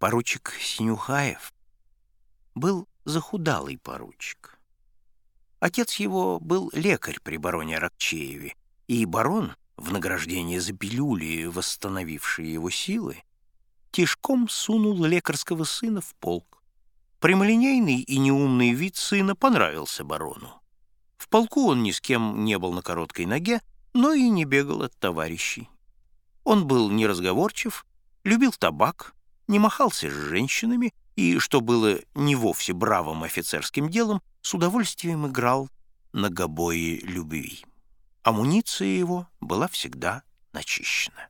Поручик Синюхаев был захудалый поручик. Отец его был лекарь при бароне Аракчееве, и барон, в награждение за пилюли, восстановившие его силы, тишком сунул лекарского сына в полк. Прямолинейный и неумный вид сына понравился барону. В полку он ни с кем не был на короткой ноге, но и не бегал от товарищей. Он был неразговорчив, любил табак, не махался с женщинами и, что было не вовсе бравым офицерским делом, с удовольствием играл на гобое любви. Амуниция его была всегда начищена.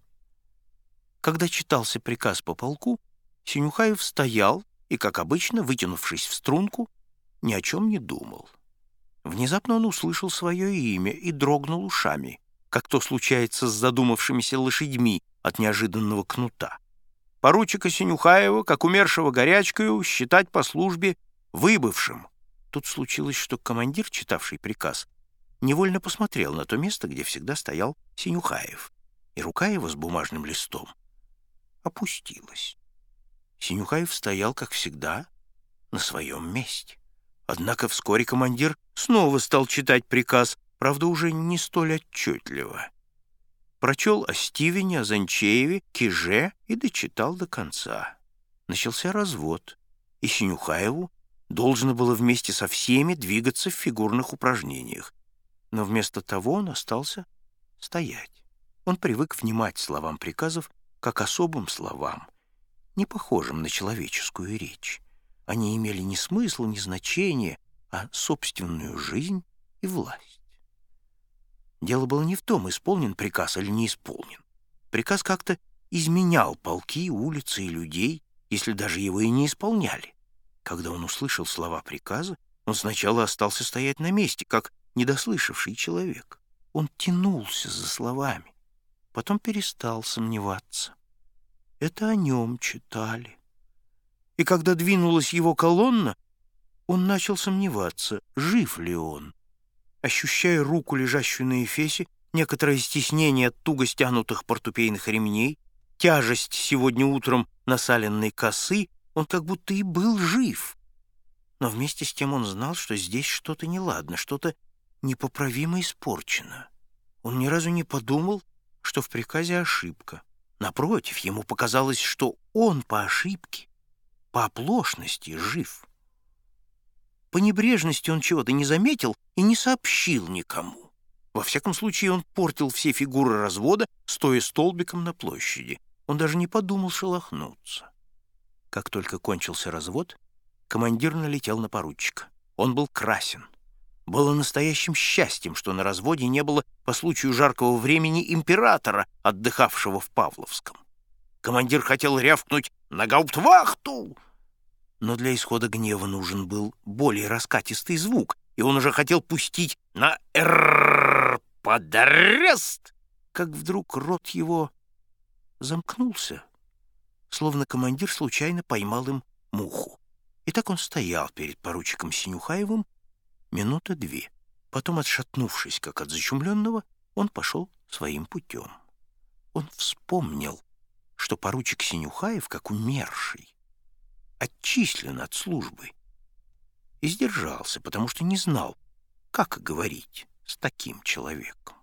Когда читался приказ по полку, Синюхаев стоял и, как обычно, вытянувшись в струнку, ни о чем не думал. Внезапно он услышал свое имя и дрогнул ушами, как то случается с задумавшимися лошадьми от неожиданного кнута. Поручика Синюхаева, как умершего горячкою, считать по службе выбывшим. Тут случилось, что командир, читавший приказ, невольно посмотрел на то место, где всегда стоял Синюхаев, и рука его с бумажным листом опустилась. Синюхаев стоял, как всегда, на своем месте. Однако вскоре командир снова стал читать приказ, правда, уже не столь отчетливо. Прочел о Стивене, о Занчееве, Киже и дочитал до конца. Начался развод, и Синюхаеву должно было вместе со всеми двигаться в фигурных упражнениях. Но вместо того он остался стоять. Он привык внимать словам приказов как особым словам, не похожим на человеческую речь. Они имели не смысл, не значение, а собственную жизнь и власть. Дело было не в том, исполнен приказ или не исполнен. Приказ как-то изменял полки, улицы и людей, если даже его и не исполняли. Когда он услышал слова приказа, он сначала остался стоять на месте, как недослышавший человек. Он тянулся за словами, потом перестал сомневаться. Это о нем читали и когда двинулась его колонна, он начал сомневаться, жив ли он. Ощущая руку, лежащую на эфесе, некоторое стеснение от туго стянутых портупейных ремней, тяжесть сегодня утром насаленной косы, он как будто и был жив. Но вместе с тем он знал, что здесь что-то неладно, что-то непоправимо испорчено. Он ни разу не подумал, что в приказе ошибка. Напротив, ему показалось, что он по ошибке по оплошности жив. По небрежности он чего-то не заметил и не сообщил никому. Во всяком случае, он портил все фигуры развода, стоя столбиком на площади. Он даже не подумал шелохнуться. Как только кончился развод, командир налетел на поручика. Он был красен. Было настоящим счастьем, что на разводе не было по случаю жаркого времени императора, отдыхавшего в Павловском. Командир хотел рявкнуть «На гауптвахту!» Но для исхода гнева нужен был более раскатистый звук, и он уже хотел пустить на «Р под арест!» Как вдруг рот его замкнулся, словно командир случайно поймал им муху. И так он стоял перед поручиком Синюхаевым минута две. Потом, отшатнувшись, как от зачумленного, он пошел своим путем. Он вспомнил, что поручик Синюхаев, как умерший, отчислен от службы. И сдержался, потому что не знал, как говорить с таким человеком.